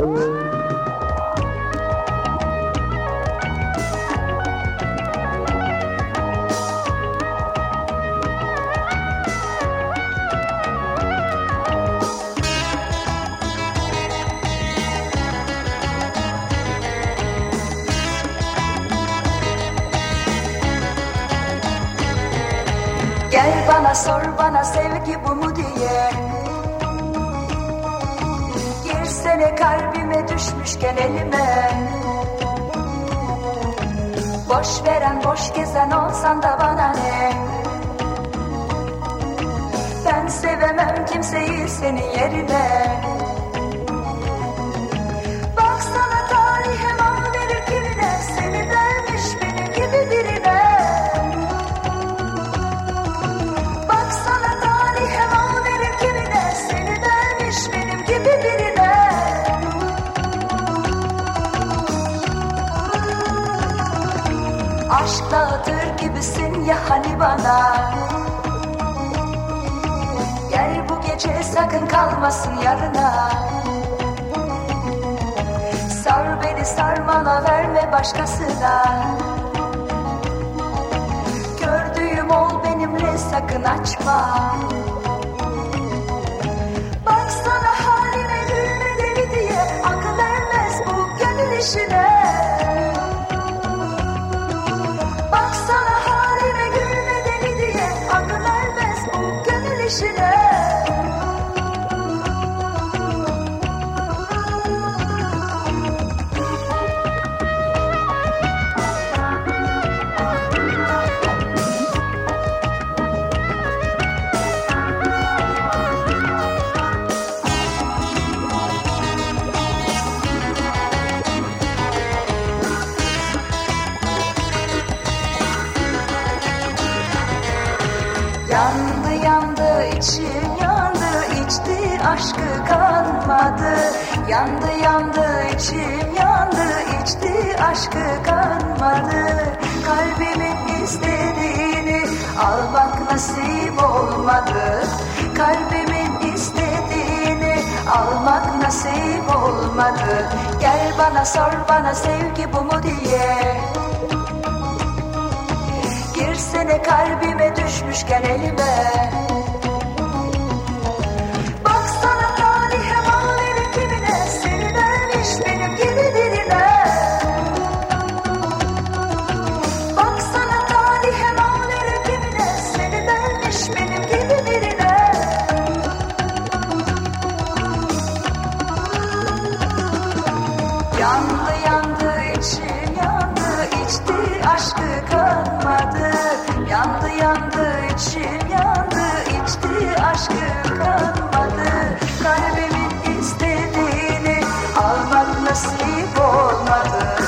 Gel bana sor bana sevgi bu mu Girsene kalbime düşmüşken elime. Boş veren boş gezen olsan da bana ne? Ben sevemem kimseyi senin yerine. Baksana tarihe Aşk dağıtır gibisin ya hani bana? Gel bu gece sakın kalmasın yarına. Sar beni sarmala verme başkasına. Gördüğüm ol benimle sakın açma. Baksana haline gülme deli diye Akıl ermez bu gönül işine gönül işine Yandı içim yandı içti aşkı kalmadı Yandı yandı içim yandı içti aşkı kalmadı Kalbimin istediğini almak nasip olmadı. Kalbimin istediğini almak nasip olmadı. Gel bana sor bana sevgi bu mu diye. Girsene kalbime düşmüşken elime yandı yandı içim yandı. İçti aşkı kalmadı. Yandı yandı içim yandı. İçti aşkı kalmadı. Kalbimin istediğini almak nasip olmadı.